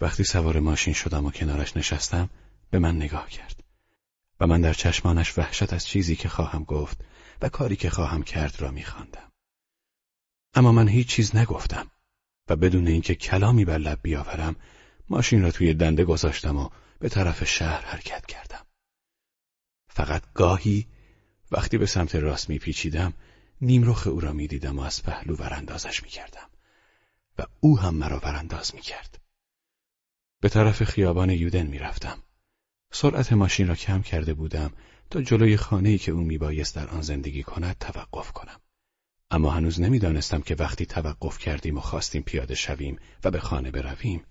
وقتی سوار ماشین شدم و کنارش نشستم به من نگاه کرد و من در چشمانش وحشت از چیزی که خواهم گفت و کاری که خواهم کرد را میخواندم. اما من هیچ چیز نگفتم و بدون اینکه کلامی بر لب بیاورم ماشین را توی دنده گذاشتم و به طرف شهر حرکت کردم. فقط گاهی وقتی به سمت راست میپیچیدم رخ او را می‌دیدم و از پهلو وراندازش می‌کردم و او هم مرا ورانداز می‌کرد. به طرف خیابان یودن می‌رفتم. سرعت ماشین را کم کرده بودم تا جلوی خانه‌ای که او میبایست در آن زندگی کند توقف کنم. اما هنوز نمی‌دانستم که وقتی توقف کردیم و خواستیم پیاده شویم و به خانه برویم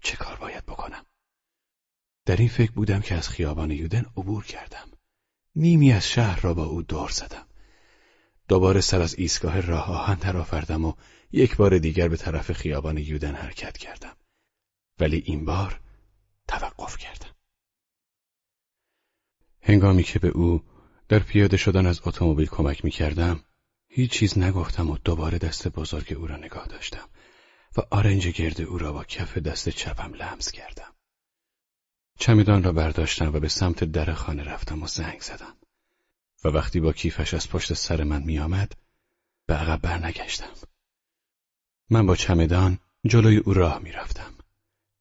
چه کار باید بکنم. در این فکر بودم که از خیابان یودن عبور کردم. نیمی از شهر را با او دور زدم. دوباره سر از ایستگاه راه آهن درآوردم و یک بار دیگر به طرف خیابان یودن حرکت کردم. ولی این بار توقف کردم. هنگامی که به او در پیاده شدن از اتومبیل کمک می کردم، هیچ چیز نگفتم و دوباره دست بزرگ او را نگاه داشتم و آرنج گرد او را با کف دست چپم لمس کردم. چمیدان را برداشتم و به سمت در خانه رفتم و زنگ زدم و وقتی با کیفش از پشت سر من میآمد به عقب برنگشتم. من با چمدان جلوی او راه می‌رفتم.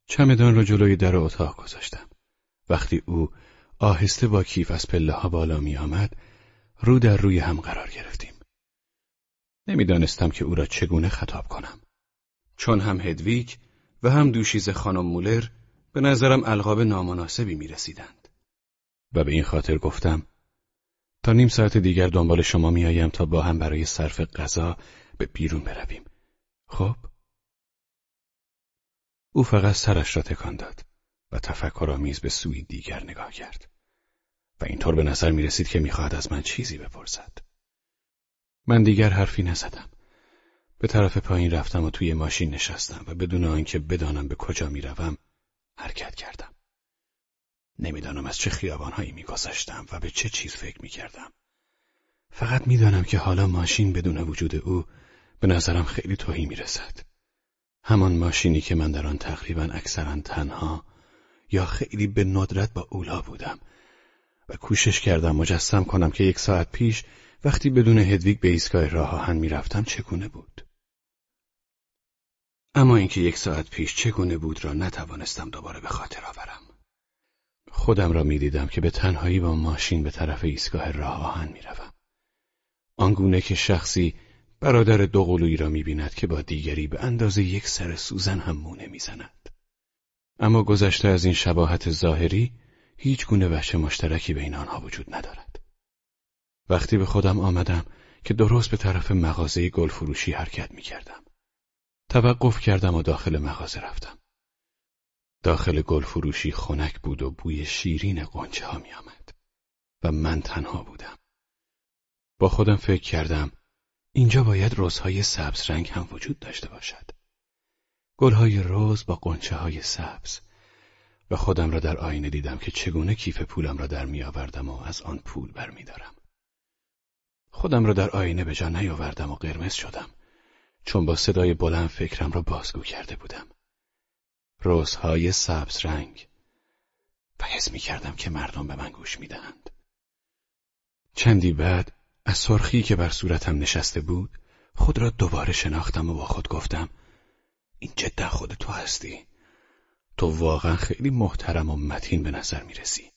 چمدان را جلوی در اتاق گذاشتم. وقتی او آهسته با کیف از پله ها بالا می آمد رو در روی هم قرار گرفتیم. نمی‌دانستم که او را چگونه خطاب کنم. چون هم هدویک و هم دوشیز خانم مولر به نظرم القاب نامناسبی می رسیدند. و به این خاطر گفتم تا نیم ساعت دیگر دنبال شما می آیم تا با هم برای صرف غذا به بیرون برویم. خب؟ او فقط سرش را تکان داد و تفکرآمیز به سوی دیگر نگاه کرد و اینطور به نظر می رسید که می‌خواهد از من چیزی بپرسد. من دیگر حرفی نزدم. به طرف پایین رفتم و توی ماشین نشستم و بدون آنکه بدانم به کجا می‌روم حرکت کردم. نمی‌دانم از چه خیابانهایی میگذشتم و به چه چیز فکر می‌کردم. فقط می‌دانم که حالا ماشین بدون وجود او به نظرم خیلی توهی می‌رسد. همان ماشینی که من در آن تقریبا اکثرا تنها یا خیلی به ندرت با اولا بودم و کوشش کردم مجسم کنم که یک ساعت پیش وقتی بدون هدویگ به ایستگاه راه آهن می‌رفتم چگونه بود. اما اینکه یک ساعت پیش چگونه بود را نتوانستم دوباره به خاطر آورم. خودم را می‌دیدم که به تنهایی با ماشین به طرف ایستگاه راه آهن می‌روم. آنگونه که شخصی برادر دوقلویی را می‌بیند که با دیگری به اندازه یک سر سوزن هم مونه می‌زند. اما گذشته از این شباهت ظاهری هیچ گونه وحش مشترکی بین آنها وجود ندارد. وقتی به خودم آمدم که درست به طرف مغازه گل فروشی حرکت می کردم. توقف کردم و داخل مغازه رفتم. داخل گل فروشی خنک بود و بوی شیرین قنچه ها می. و من تنها بودم. با خودم فکر کردم اینجا باید روزهای سبز رنگ هم وجود داشته باشد. گلهای روز با قنچه های سبز و خودم را در آینه دیدم که چگونه کیف پولم را در میآوردم و از آن پول برمیدارم. خودم را در آینه به جا نیاوردم و قرمز شدم چون با صدای بلند فکرم را بازگو کرده بودم. روزهای سبز رنگ و حس می کردم که مردم به من گوش می دهند. چندی بعد از سرخی که بر صورتم نشسته بود خود را دوباره شناختم و با خود گفتم این جدا خود تو هستی تو واقعا خیلی محترم و متین به نظر می رسی.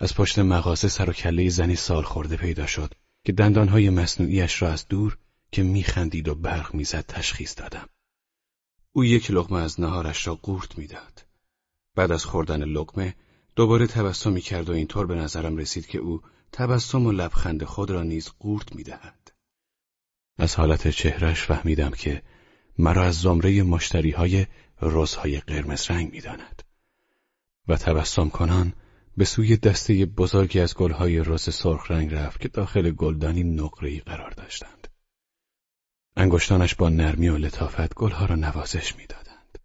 از پشت مغازه سر و کله زنی سال خورده پیدا شد که دندانهای مصنوعیش را از دور که میخندید و برق می‌زد تشخیص دادم. او یک لقمه از نهارش را قورت می‌داد. بعد از خوردن لقمه دوباره تبسمی کرد و اینطور به نظرم رسید که او تبسم و لبخند خود را نیز قورت می‌دهد. از حالت چهرش فهمیدم که مرا از زمره مشتری های روزهای قرمز رنگ می‌داند و تبسم کنان به سوی دسته بزرگی از گلهای رز سرخ رنگ رفت که داخل گلدانی نقره‌ای قرار داشتند. انگشتانش با نرمی و لطافت گلها را نوازش می‌دادند.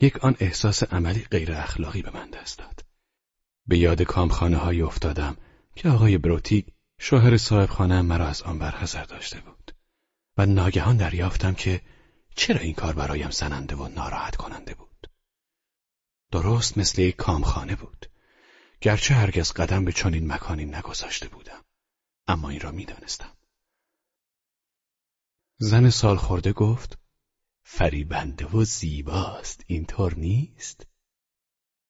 یک آن احساس عملی غیر اخلاقی به من دست داد. به یاد کامخانه های افتادم که آقای بروتیک شوهر صاحب خانه مرا از آن برحضر داشته بود و ناگهان دریافتم که چرا این کار برایم زننده و ناراحت کننده بود. درست مثل یک کامخانه بود. گرچه هرگز قدم به چنین مکانی نگذاشته بودم. اما این را می‌دانستم. زن سال خورده گفت فریبنده و زیباست اینطور نیست؟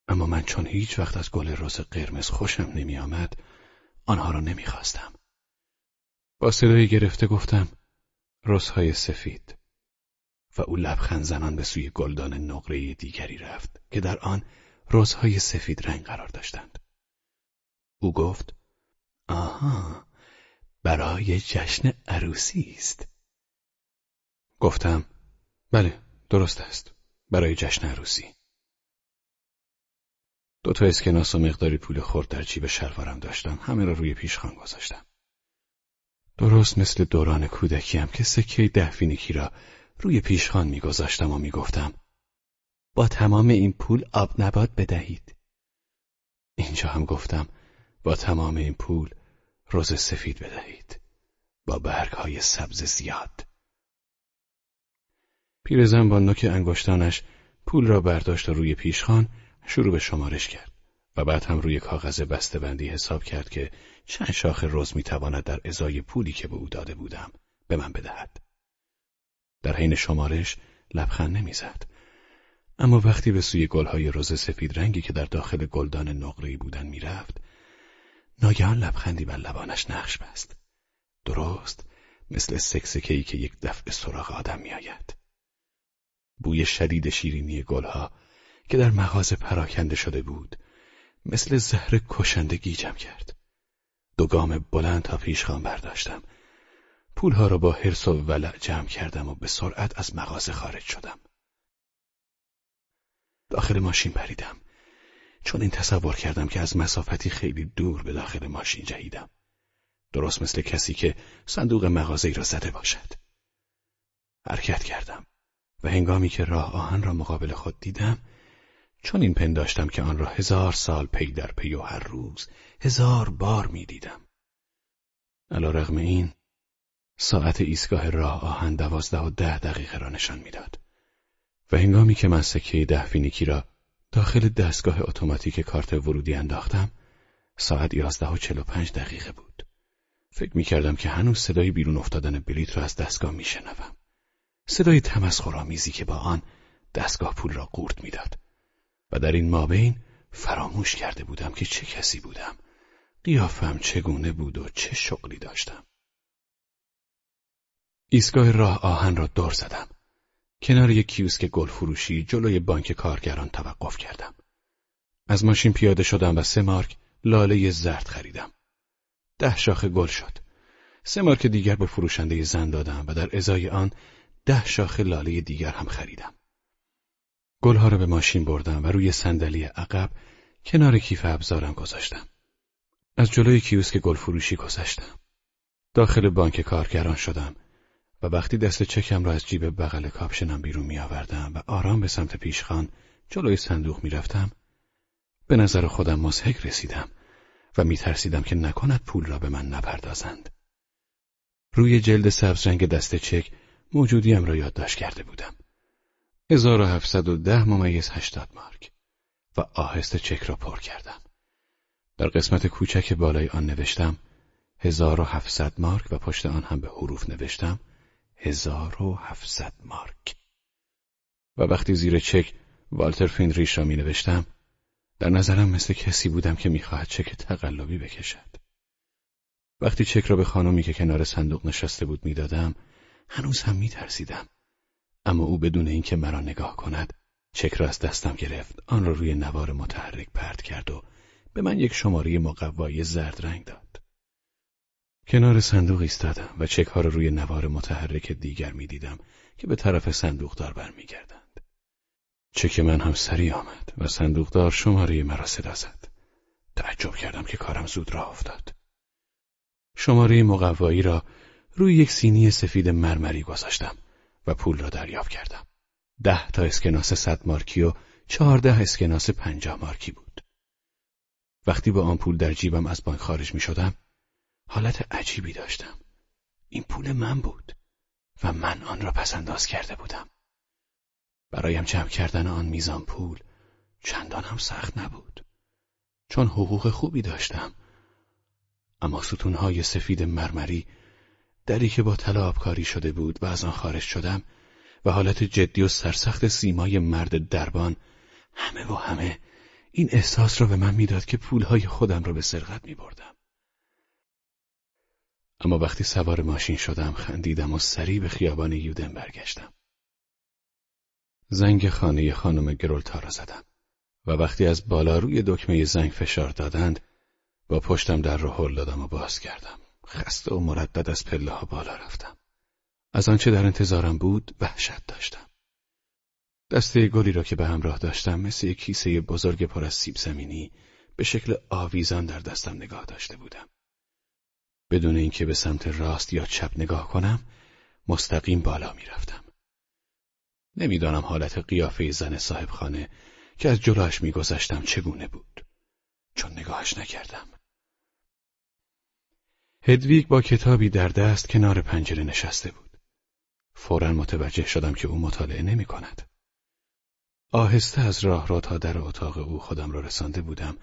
اما من چون هیچ وقت از گل رز قرمز خوشم نمی آمد آنها را نمی‌خواستم. با صدای گرفته گفتم رزهای سفید و او لبخند زنان به سوی گلدان نقره دیگری رفت که در آن رزهای سفید رنگ قرار داشتند. او گفت آها برای جشن عروسی است. گفتم بله درست است برای جشن عروسی. دو تا اسکناس و مقداری پول خورد در جیب شلوارم داشتم همه را روی پیشخان گذاشتم. درست مثل دوران کودکیم که سکه ده فینیکی را روی پیشخان میگذاشتم و می‌گفتم با تمام این پول آب نبات بدهید. اینجا هم گفتم با تمام این پول روز سفید بدهید. با برگ های سبز زیاد. پیرزن با نوک انگشتانش پول را برداشت و روی پیشخان شروع به شمارش کرد و بعد هم روی کاغذ بندی حساب کرد که چند شاخ روز می‌تواند در ازای پولی که به او داده بودم به من بدهد. در حین شمارش لبخند نمی‌زد. اما وقتی به سوی گلهای روز سفید رنگی که در داخل گلدان نقره‌ای بودن می‌رفت، ناگهان لبخندی بر لبانش نقش بست. درست مثل سکسکهی که یک دفع سراغ آدم میآید. بوی شدید شیرینی گلها که در مغازه پراکنده شده بود مثل زهر کشنده گیجم کرد. دو گام بلند تا پیشخان برداشتم. پولها را با حرس و ولع جمع کردم و به سرعت از مغازه خارج شدم. داخل ماشین پریدم. چون این تصور کردم که از مسافتی خیلی دور به داخل ماشین جهیدم. درست مثل کسی که صندوق مغازه را زده باشد. حرکت کردم و هنگامی که راه آهن را مقابل خود دیدم چون این پنداشتم که آن را هزار سال پی در پی و هر روز هزار بار می دیدم. علی‌رغم این ساعت ایستگاه راه آهن دوازده و ده دقیقه را نشان می‌داد و هنگامی که من سکه ده فینیکی را داخل دستگاه اتوماتیک کارت ورودی انداختم ساعت یازده و چهل و پنج دقیقه بود. فکر می کردم که هنوز صدای بیرون افتادن بلیت را از دستگاه می شنوم. صدای تمسخرآمیزی که با آن دستگاه پول را قورت می‌داد. و در این مابین فراموش کرده بودم که چه کسی بودم. قیافم چگونه بود و چه شغلی داشتم. ایستگاه راه آهن را دور زدم. کنار یک کیوسک گل فروشی جلوی بانک کارگران توقف کردم. از ماشین پیاده شدم و سه مارک لاله زرد خریدم. ده شاخه گل شد. سه مارک دیگر به فروشنده زن دادم و در ازای آن ده شاخه لاله دیگر هم خریدم. گلها را به ماشین بردم و روی صندلی عقب کنار کیف ابزارم گذاشتم. از جلوی کیوسک گل فروشی گذشتم. داخل بانک کارگران شدم و وقتی دست چکم را از جیب بغل کاپشنم بیرون می آوردم و آرام به سمت پیشخان جلوی صندوق می رفتم به نظر خودم مزهک رسیدم و می ترسیدم که نکند پول را به من نپردازند. روی جلد سبز رنگ دست چک موجودیم را یادداشت کرده بودم. 1710 ممیز 80 مارک و آهسته چک را پر کردم. در قسمت کوچک بالای آن نوشتم 1700 مارک و پشت آن هم به حروف نوشتم 1700 مارک. و وقتی زیر چک والتر فیندریش را می نوشتم در نظرم مثل کسی بودم که می‌خواهد چک تقلبی بکشد. وقتی چک را به خانمی که کنار صندوق نشسته بود می‌دادم هنوز هم میترسیدم اما او بدون اینکه مرا نگاه کند چک را از دستم گرفت. آن را روی نوار متحرک پرت کرد و به من یک شماره مقوایی زرد رنگ داد. کنار صندوق ایستادم و چک ها را روی نوار متحرک دیگر می‌دیدم که به طرف صندوقدار برمیگردند. چک من هم سری آمد و صندوقدار شماره مرا صدا زد. تعجب کردم که کارم زود راه افتاد. شماره مقوایی را روی یک سینی سفید مرمری گذاشتم. و پول را دریافت کردم. ده تا اسکناس صد مارکی و چهارده اسکناس پنجاه مارکی بود. وقتی با آن پول در جیبم از بانک خارج می شدم، حالت عجیبی داشتم. این پول من بود و من آن را پس انداز کرده بودم. برایم جمع کردن آن میزان پول چندان هم سخت نبود چون حقوق خوبی داشتم اما ستونهای سفید مرمری دری که با طلا آبکاری شده بود و از آن خارج شدم و حالت جدی و سرسخت سیمای مرد دربان همه و همه این احساس را به من می‌داد که پولهای خودم را به سرقت می بردم. اما وقتی سوار ماشین شدم خندیدم و سریع به خیابان یودن برگشتم. زنگ خانه خانم گرولتا را زدم و وقتی از بالا روی دکمه زنگ فشار دادند با پشتم در رو هل دادم و باز کردم. خسته و مردد از پله ها بالا رفتم. از آنچه در انتظارم بود وحشت داشتم. دسته گلی را که به همراه داشتم مثل یک کیسه بزرگ پر از سیب زمینی به شکل آویزان در دستم نگاه داشته بودم. بدون اینکه به سمت راست یا چپ نگاه کنم مستقیم بالا می‌رفتم. نمی‌دانم حالت قیافه زن صاحب خانه که از جلوش میگذشتم چگونه بود چون نگاهش نکردم. هدویگ با کتابی در دست کنار پنجره نشسته بود. فورا متوجه شدم که او مطالعه نمی کند. آهسته از راه را تا در اتاق او خودم را رسانده بودم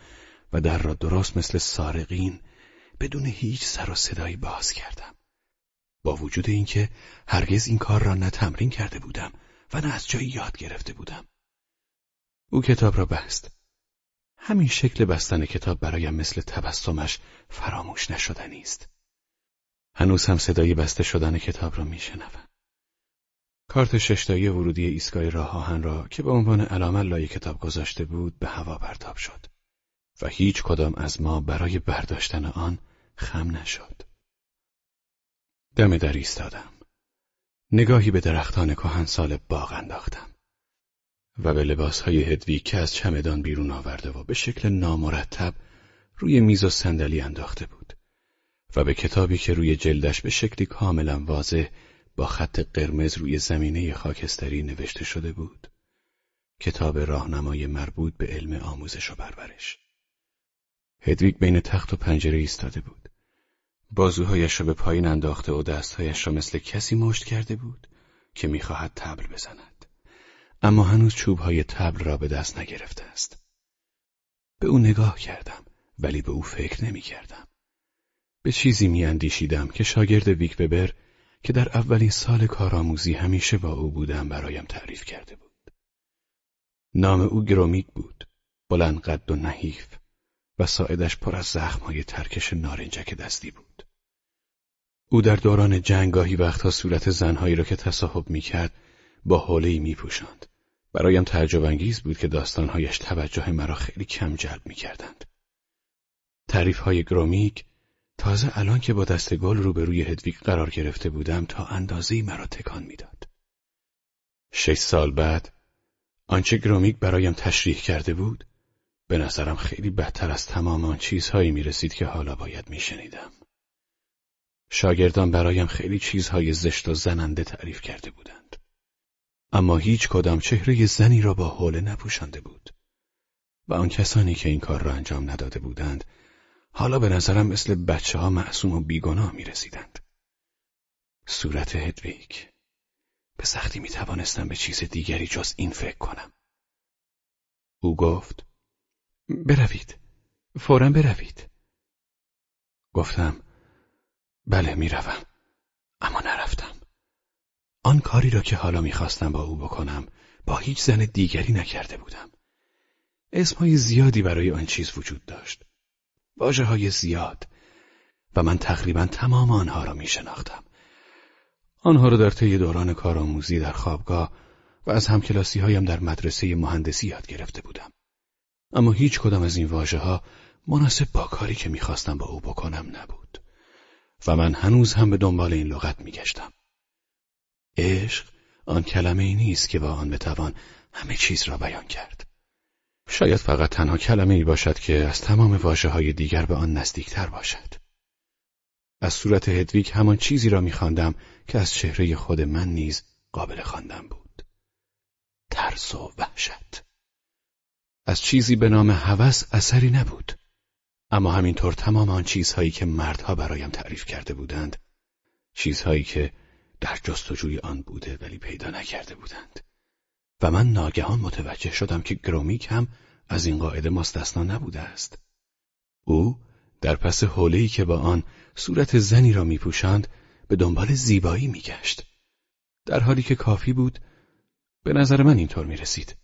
و در را درست مثل سارقین بدون هیچ سر و صدایی باز کردم. با وجود اینکه هرگز این کار را نه تمرین کرده بودم و نه از جایی یاد گرفته بودم. او کتاب را بست. همین شکل بستن کتاب برایم مثل تبسمش فراموش نشدنی است. هنوز هم صدای بسته شدن کتاب را میشنوم. کارت ششتایی ورودی ایستگاه راه آهن را که به عنوان علامه لای کتاب گذاشته بود به هوا پرتاب شد و هیچ کدام از ما برای برداشتن آن خم نشد. دم در ایستادم. نگاهی به درختان کهنسال باغ انداختم و به لباسهای هدوی که از چمدان بیرون آورده و به شکل نامرتب روی میز و صندلی انداخته بود و به کتابی که روی جلدش به شکلی کاملا واضح با خط قرمز روی زمینه خاکستری نوشته شده بود. کتاب راهنمای مربوط به علم آموزش و پرورش. هدویگ بین تخت و پنجره ایستاده بود. بازوهایش را به پایین انداخته و دستهایش را مثل کسی مشت کرده بود که می‌خواهد تبل بزند. اما هنوز چوبهای تبل را به دست نگرفته است. به او نگاه کردم ولی به او فکر نمی کردم. به چیزی میاندیشیدم که شاگرد ویک وبر که در اولین سال کارآموزی همیشه با او بودم برایم تعریف کرده بود. نام او گرومیک بود، بلند قد و نحیف و ساعدش پر از زخمهای ترکش نارنجک دستی بود. او در دوران جنگ گاهی وقتها صورت زنهایی را که تصاحب می‌کرد با حولهای میپوشاند. برایم تعجب انگیز بود که داستانهایش توجه مرا خیلی کم جلب می‌کردند. تعریفهای گرومیک تازه الان که با دست گل روبروی هدویگ قرار گرفته بودم تا اندازه‌ای مرا تکان می‌داد. شش سال بعد آنچه گرومیک برایم تشریح کرده بود به نظرم خیلی بدتر از تمام آن چیزهایی می رسید که حالا باید می شنیدم. شاگردان برایم خیلی چیزهای زشت و زننده تعریف کرده بودند. اما هیچ کدام چهره زنی را با حوله نپوشانده بود. و آن کسانی که این کار را انجام نداده بودند حالا به نظرم مثل بچه ها معصوم و بیگناه می رسیدند. صورت هدویک. به سختی می توانستم به چیز دیگری جز این فکر کنم. او گفت بروید. فورا بروید. گفتم بله می‌روم. اما نرفتم. آن کاری را که حالا می‌خواستم با او بکنم با هیچ زن دیگری نکرده بودم. اسمهای زیادی برای آن چیز وجود داشت. واجه های زیاد و من تقریبا تمام آنها را می شناختم. آنها را در طی دوران کارآموزی در خوابگاه و از همکلاسی هایم در مدرسه مهندسی یاد گرفته بودم. اما هیچ کدام از این واژه ها مناسب با کاری که می‌خواستم با او بکنم نبود و من هنوز هم به دنبال این لغت میگشتم. عشق آن کلمه ای نیست که با آن بتوان همه چیز را بیان کرد. شاید فقط تنها کلمه ای باشد که از تمام واجه های دیگر به آن نزدیکتر باشد. از صورت هدویک همان چیزی را میخواندم که از چهره خود من نیز قابل خواندن بود. ترس و وحشت. از چیزی به نام هوس اثری نبود. اما همینطور تمام آن چیزهایی که مردها برایم تعریف کرده بودند، چیزهایی که در جستجوی آن بوده ولی پیدا نکرده بودند و من ناگهان متوجه شدم که گرومیک هم از این قاعده مستثنا نبوده است. او در پس حوله‌ای که با آن صورت زنی را میپوشاند به دنبال زیبایی میگشت. در حالی که کافی بود به نظر من اینطور می رسید.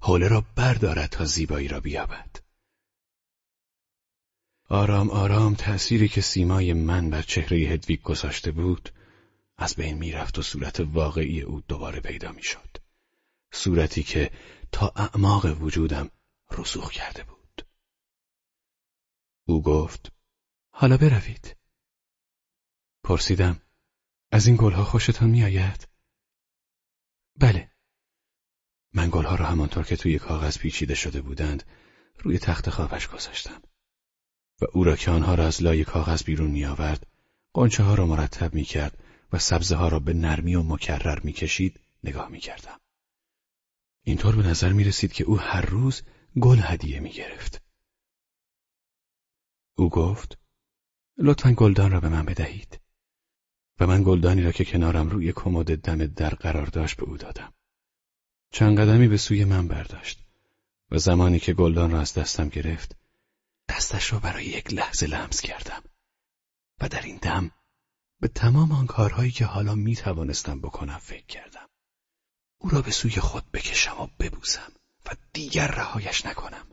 حوله را بردارد تا زیبایی را بیابد. آرام آرام تأثیری که سیمای من بر چهره هدویگ گذاشته بود از بین می‌رفت و صورت واقعی او دوباره پیدا می‌شد. صورتی که تا اعماق وجودم رسوخ کرده بود. او گفت حالا بروید. پرسیدم از این گلها خوشتان میآید؟ بله. من گلها را همانطور که توی کاغذ پیچیده شده بودند روی تخت خوابش گذاشتم و او را که آنها را از لای کاغذ بیرون می آورد قنچه ها را مرتب می کرد و سبزه ها را به نرمی و مکرر می کشید نگاه می کردم. اینطور به نظر می رسید که او هر روز گل هدیه می گرفت. او گفت لطفا گلدان را به من بدهید و من گلدانی را که کنارم روی کمد دم در قرار داشت به او دادم. چند قدمی به سوی من برداشت و زمانی که گلدان را از دستم گرفت دستش را برای یک لحظه لمس کردم و در این دم به تمام آن کارهایی که حالا می توانستم بکنم فکر کردم او را به سوی خود بکشم و ببوسم و دیگر رهایش نکنم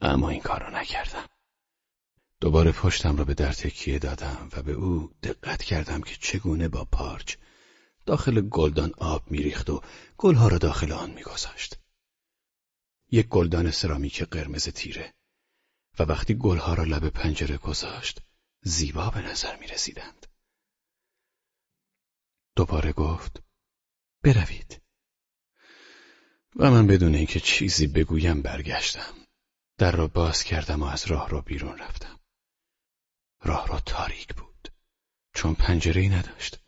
اما این کار را نکردم دوباره پشتم را به در تکیه دادم و به او دقت کردم که چگونه با پارچ داخل گلدان آب میریخت و گلها را داخل آن میگذاشت. یک گلدان سرامیک قرمز تیره و وقتی گلها را لب پنجره گذاشت زیبا به نظر می رسیدند. دوباره گفت بروید. و من بدون اینکه چیزی بگویم برگشتم. در را باز کردم و از راه را بیرون رفتم. راه را تاریک بود. چون پنجره ای نداشت.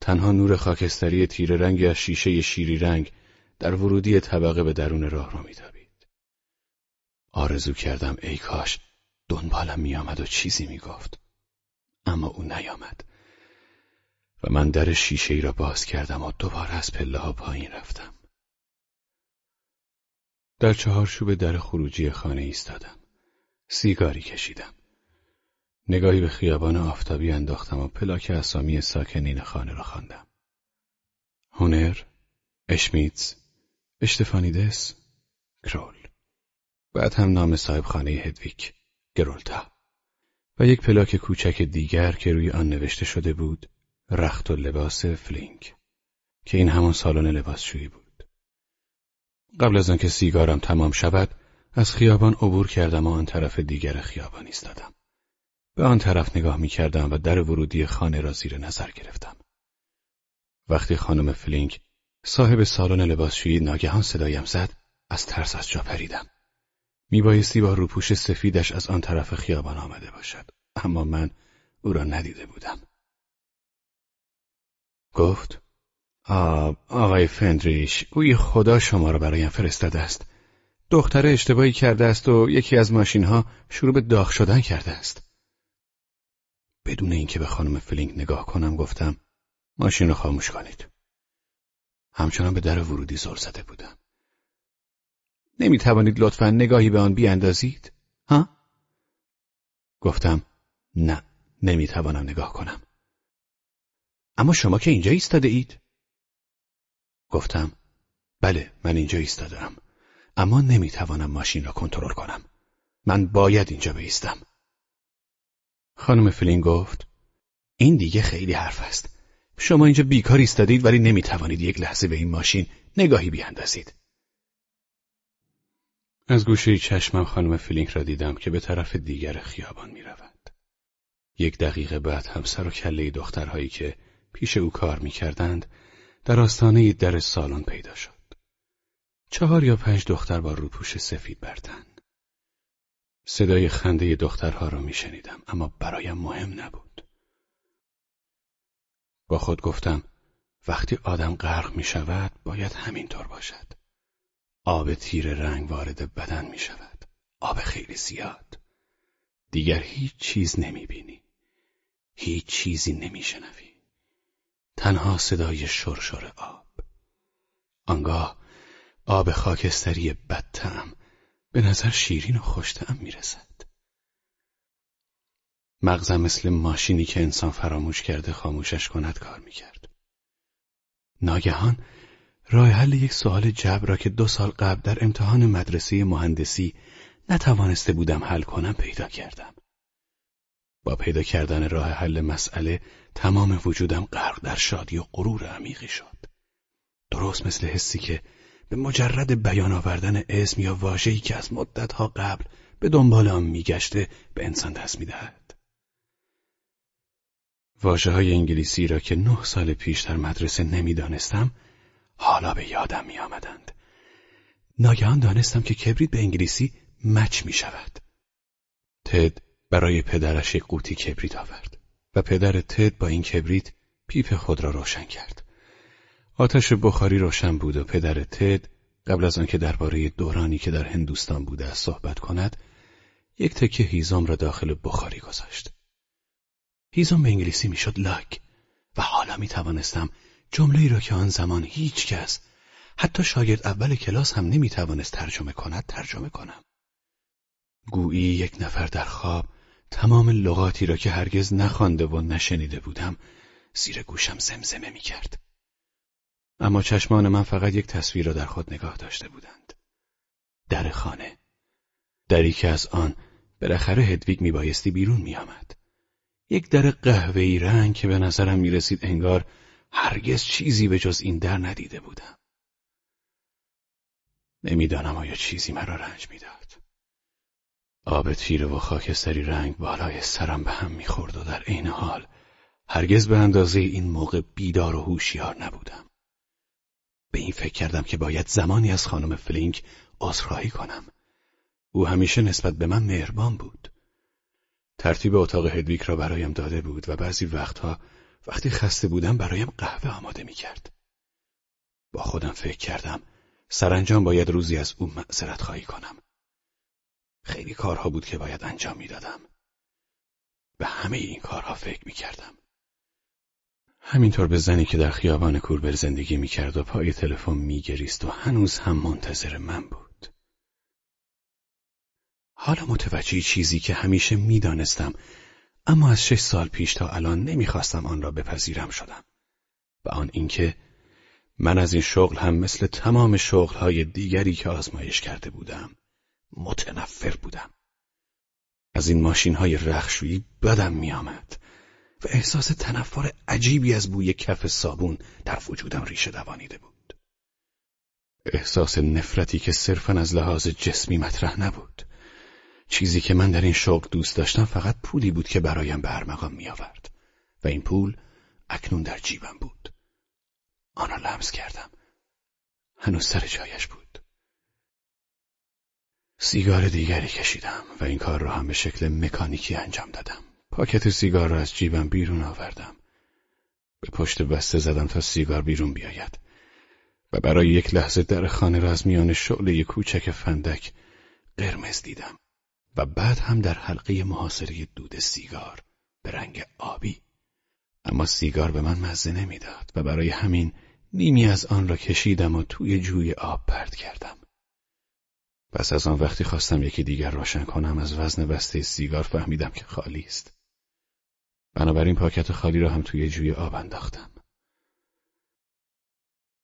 تنها نور خاکستری تیر رنگ از شیشه شیری رنگ در ورودی طبقه به درون راه را میتابید. آرزو کردم ای کاش دنبالم میآمد و چیزی می‌گفت. اما او نیامد. و من در شیشه ای را باز کردم و دوباره از پله ها پایین رفتم. در چهارشوب در خروجی خانه ایستادم. سیگاری کشیدم. نگاهی به خیابان آفتابی انداختم و پلاک اسامی ساکنین خانه را خواندم. هونر، اشمیتز، اشتفانیدس، کرول. بعد هم نام صاحب خانه هدویک، گرولتا. و یک پلاک کوچک دیگر که روی آن نوشته شده بود رخت و لباس فلینک که این همان سالن لباسشویی بود. قبل از آنکه سیگارم تمام شود از خیابان عبور کردم و آن طرف دیگر خیابان ایستادم. به آن طرف نگاه می کردم و در ورودی خانه را زیر نظر گرفتم. وقتی خانم فلینک صاحب سالن لباسشویی ناگهان صدایم زد از ترس از جا پریدم. میبایستی با روپوش سفیدش از آن طرف خیابان آمده باشد اما من او را ندیده بودم. گفت آب آقای فندریش اوی خدا شما را برایم فرستاده است. دختر اشتباهی کرده است و یکی از ماشین ها شروع به داغ شدن کرده است. بدون اینکه به خانم فلینگ نگاه کنم گفتم ماشین رو خاموش کنید. همچنان به در ورودی زل زده بودم. نمی توانید لطفا نگاهی به آن بیاندازید؟ ها؟ گفتم نه نمی توانم نگاه کنم. اما شما که اینجا ایستاده اید؟ گفتم بله من اینجا ایستادم اما نمی توانم ماشین را کنترل کنم. من باید اینجا بیستم. خانم فلین گفت این دیگه خیلی حرف است. شما اینجا بیکار ایستادید ولی نمی‌توانید یک لحظه به این ماشین نگاهی بیاندازید. از گوشه چشمم خانم فلینک را دیدم که به طرف دیگر خیابان می رود. یک دقیقه بعد همسر و کله دخترهایی که پیش او کار می کردند در آستانه در سالن پیدا شد. چهار یا پنج دختر با روپوش سفید بردن. صدای خنده دخترها را میشنیدم اما برایم مهم نبود. با خود گفتم وقتی آدم غرق می شود باید همینطور باشد. آب تیر رنگ وارد بدن می شود. آب خیلی زیاد. دیگر هیچ چیز نمی بینی. هیچ چیزی نمی شنوی. تنها صدای شرشر آب. آنگاه آب خاکستری بدتم به نظر شیرین و خوشتم می‌رسد. مغزم مثل ماشینی که انسان فراموش کرده خاموشش کند کار می‌کرد. ناگهان راه حل یک سوال جبر را که دو سال قبل در امتحان مدرسه مهندسی نتوانسته بودم حل کنم پیدا کردم. با پیدا کردن راه حل مسئله تمام وجودم غرق در شادی و غرور عمیقی شد. درست مثل حسی که به مجرد بیان آوردن اسم یا واژه‌ای که از مدتها قبل به دنبال آن میگشته به انسان دست می‌دهد. واژه انگلیسی را که نه سال پیش در مدرسه نمی‌دانستم حالا به یادم می آمدند. ناگهان دانستم که کبریت به انگلیسی match می شود. تد برای پدرش یک قوطی کبریت آورد و پدر تد با این کبریت پیپ خود را روشن کرد. آتش بخاری روشن بود و پدر تد قبل از آنکه درباره دورانی که در هندوستان بوده صحبت کند یک تکه هیزم را داخل بخاری گذاشت. هیزم به انگلیسی می‌شد لاک و حالا می توانستم جمله را که آن زمان هیچ کس حتی شاگرد اول کلاس هم نمی توانست ترجمه کند ترجمه کنم. گویی یک نفر در خواب تمام لغاتی را که هرگز نخوانده و نشنیده بودم زیر گوشم زمزمه می کرد. اما چشمان من فقط یک تصویر را در خود نگاه داشته بودند. در خانه. دری که از آن بالاخره هدویگ میبایستی بیرون میآمد. یک در قهوه‌ای رنگ که به نظرم می‌رسید انگار هرگز چیزی به جز این در ندیده بودم. نمی‌دانم آیا چیزی مرا رنج می‌داد. آب تیره و خاکستری رنگ بالای سرم به هم می‌خورد و در عین حال هرگز به اندازه این موقع بیدار و هوشیار نبودم. به این فکر کردم که باید زمانی از خانم فلینک عذرخواهی کنم. او همیشه نسبت به من مهربان بود. ترتیب اتاق هدویک را برایم داده بود و بعضی وقتها وقتی خسته بودم برایم قهوه آماده می کرد. با خودم فکر کردم سرانجام باید روزی از او معذرت خواهی کنم. خیلی کارها بود که باید انجام می‌دادم. به همه این کارها فکر می کردم. همینطور به زنی که در خیابان کوربر زندگی می‌کرد و پای تلفن میگریست و هنوز هم منتظر من بود. حالا متوجه چیزی که همیشه می‌دانستم اما از شش سال پیش تا الان نمی‌خواستم آن را بپذیرم شدم و آن اینکه من از این شغل هم مثل تمام شغلهای دیگری که آزمایش کرده بودم متنفر بودم. از این ماشین های رخشویی بدم میآمد و احساس تنفر عجیبی از بوی کف صابون در وجودم ریشه دوانیده بود. احساس نفرتی که صرفا از لحاظ جسمی مطرح نبود. چیزی که من در این شغل دوست داشتم فقط پولی بود که برایم به ارمغان می آورد و این پول اکنون در جیبم بود. آن را لمس کردم. هنوز سر جایش بود. سیگار دیگری کشیدم و این کار را هم به شکل مکانیکی انجام دادم. پاکت سیگار را از جیبم بیرون آوردم. به پشت بسته زدم تا سیگار بیرون بیاید و برای یک لحظه در خانه را از میان شعله کوچک فندک قرمز دیدم و بعد هم در حلقه محاصره دود سیگار به رنگ آبی اما سیگار به من مزه نمی‌داد و برای همین نیمی از آن را کشیدم و توی جوی آب پرد کردم پس از آن وقتی خواستم یکی دیگر روشن کنم از وزن بسته سیگار فهمیدم که خالی است بنابراین پاکت خالی را هم توی جوی آب انداختم.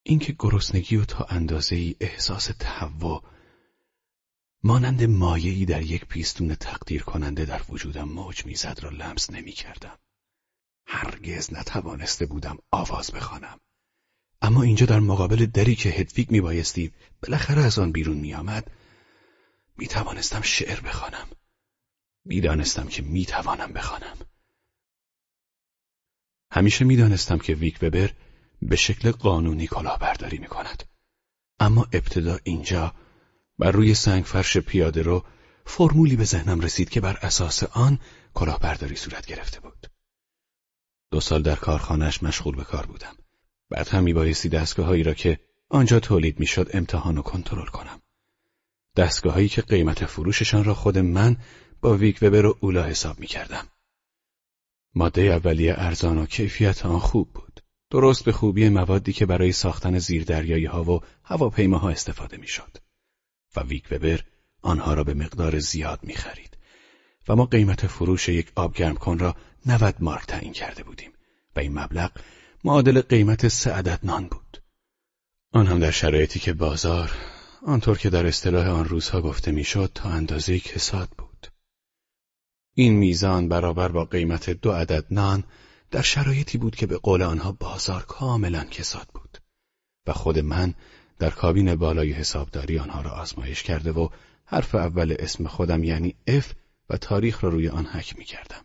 اینکه گرسنگی و تا اندازه ای احساس تهوع مانند مایعی در یک پیستون تقدیر کننده در وجودم موج می‌زد را لمس نمی کردم. هرگز نتوانسته بودم آواز بخوانم. اما اینجا در مقابل دری که هدویگ میبایستی بالاخره از آن بیرون میآمد می‌توانستم شعر بخوانم. می‌دانستم که می‌توانم بخوانم. همیشه می‌دانستم که ویک وبر به شکل قانونی کلاهبرداری می کند. اما ابتدا اینجا بر روی سنگ فرش پیاده رو فرمولی به ذهنم رسید که بر اساس آن کلاهبرداری صورت گرفته بود. دو سال در کارخانهش مشغول به کار بودم. بعد هم میبایستی دستگاههایی را که آنجا تولید می‌شد امتحان و کنترل کنم. دستگاههایی که قیمت فروششان را خود من با ویک وبر و اولا حساب می کردم. ماده اولیه ارزان و کیفیت آن خوب بود. درست به خوبی موادی که برای ساختن زیردریایی ها و هواپیماها استفاده می‌شد. و ویک وبر آنها را به مقدار زیاد می خرید. و ما قیمت فروش یک آب کن را 90 مارک تعیین کرده بودیم و این مبلغ معادل قیمت سه عدد نان بود. آن هم در شرایطی که بازار آنطور که در اصطلاح آن روزها گفته می‌شد تا اندازه کساد بود. این میزان برابر با قیمت دو عدد نان در شرایطی بود که به قول آنها بازار کاملا کساد بود و خود من در کابین بالای حسابداری آنها را آزمایش کرده و حرف اول اسم خودم یعنی اف و تاریخ را روی آن حک می کردم.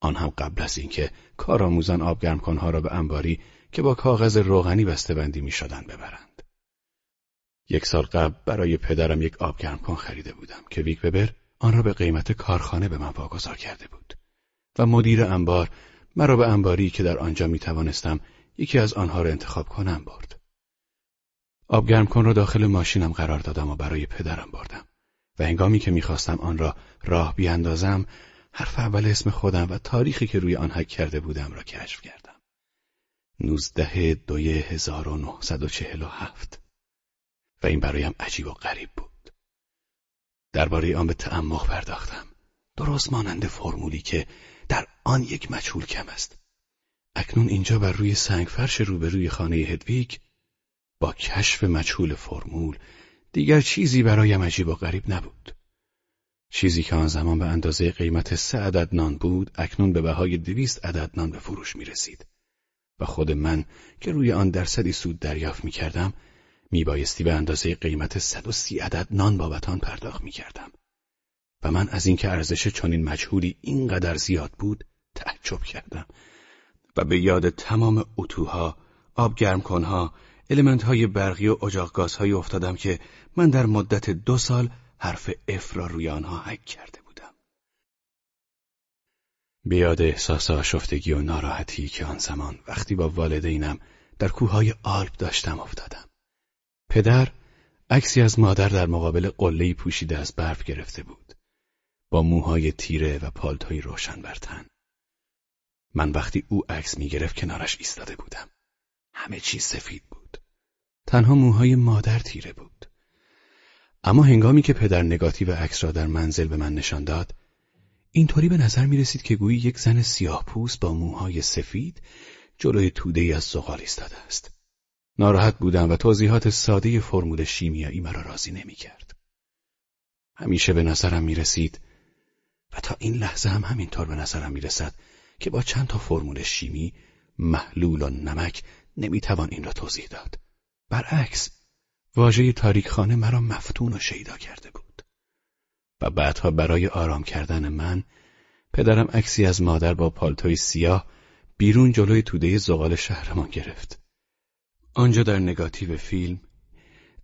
آن هم قبل از اینکه کارآموزان آبگرمکنها را به انباری که با کاغذ روغنی بسته‌بندی می شدن ببرند. یک سال قبل برای پدرم یک آب گرم کن خریده بودم که ویک ببر آن را به قیمت کارخانه به من واگذار کرده بود و مدیر انبار مرا به انباری که در آنجا می توانستم یکی از آنها را انتخاب کنم برد. آب گرم کن را داخل ماشینم قرار دادم و برای پدرم بردم و هنگامی که می‌خواستم آن را راه بیاندازم حرف اول اسم خودم و تاریخی که روی آن حک کرده بودم را کشف کردم. 19 دوی 1947 این برایم عجیب و غریب بود. درباره آن به تعمق پرداختم. درست مانند فرمولی که در آن یک مجهول کم است. اکنون اینجا بر روی سنگ فرش روبروی خانه هدویگ با کشف مجهول فرمول دیگر چیزی برایم عجیب و غریب نبود. چیزی که آن زمان به اندازه قیمت سه عدد نان بود اکنون به بهای دویست عدد نان به فروش می رسید. و خود من که روی آن درصدی سود دریافت می کردم می بایستی به اندازه قیمت صد و سی عدد نان بابت آن پرداخت می کردم. و من از اینکه ارزش چنین مجهولی اینقدر زیاد بود تعجب کردم و به یاد تمام اتوها، آب گرم کنها، المنت های برقی و اجاق گازهایی افتادم که من در مدت دو سال حرف اف را روی آنها حک کرده بودم. بیاد احساس آشفتگی و ناراحتی که آن زمان وقتی با والدینم در کوههای آلپ داشتم افتادم. پدر عکسی از مادر در مقابل قله‌ای پوشیده از برف گرفته بود. با موهای تیره و پالتوی روشن بر تن. من وقتی او عکس می گرفت کنارش ایستاده بودم. همه چیز سفید بود. تنها موهای مادر تیره بود. اما هنگامی که پدر نگاتیو عکس را در منزل به من نشان داد، اینطوری به نظر می رسید که گویی یک زن سیاه پوست با موهای سفید جلوی توده از زغال ایستاده است. ناراحت بودم و توضیحات ساده فرمول شیمیایی مرا راضی نمی کرد. همیشه به نظرم می رسید و تا این لحظه هم همینطور به نظرم می رسد که با چند تا فرمول شیمی محلول و نمک نمی‌توان این را توضیح داد. برعکس واژه تاریکخانه مرا مفتون و شیدا کرده بود و بعدها برای آرام کردن من پدرم عکسی از مادر با پالتوی سیاه بیرون جلوی توده زغال شهرمان گرفت آنجا در نگاتیو فیلم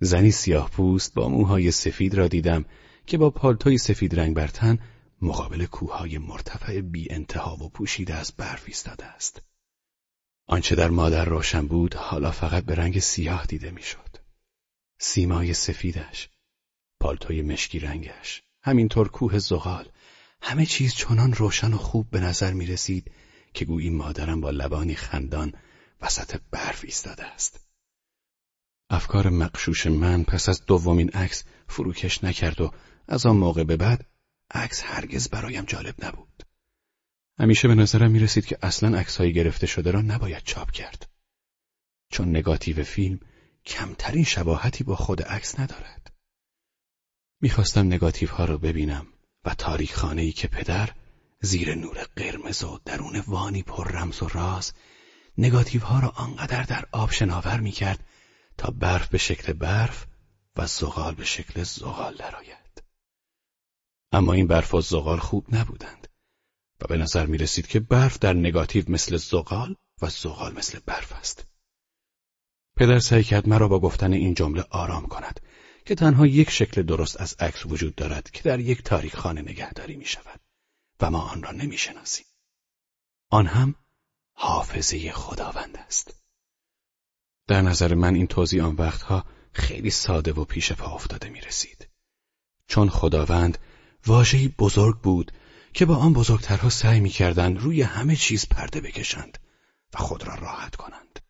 زنی سیاه پوست با موهای سفید را دیدم که با پالتوی سفید رنگ بر تن مقابل کوههای مرتفع بی انتها و پوشیده از برف ایستاده است. آنچه در مادر روشن بود حالا فقط به رنگ سیاه دیده می‌شد. سیمای سفیدش، پالتوی مشکی رنگش، همینطور کوه زغال، همه چیز چنان روشن و خوب به نظر می رسید که گویی مادرم با لبانی خندان وسط برف ایستاده است. افکار مقشوش من پس از دومین عکس فروکش نکرد و از آن موقع به بعد عکس هرگز برایم جالب نبود. همیشه به نظرم می رسید که اصلا عکسهایی گرفته شده را نباید چاپ کرد. چون نگاتیو فیلم کمترین شباهتی با خود عکس ندارد. می‌خواستم نگاتیو ها را ببینم و تاریخ خانه ای که پدر زیر نور قرمز و درون وانی پر رمز و راز نگاتیو ها را آنقدر در آب شناور می‌کرد تا برف به شکل برف و زغال به شکل زغال درآید. اما این برف و زغال خوب نبودند و به نظر می رسید که برف در نگاتیو مثل زغال و زغال مثل برف است. پدر سعی کرد مرا با گفتن این جمله آرام کند که تنها یک شکل درست از عکس وجود دارد که در یک تاریخ خانه نگهداری می شود و ما آن را نمی شناسیم. آن هم حافظه خداوند است. در نظر من این توضیح آن وقتها خیلی ساده و پیش پا افتاده می رسید. چون خداوند واژه‌ای بزرگ بود که با آن بزرگترها سعی می‌کردند روی همه چیز پرده بکشند و خود را راحت کنند.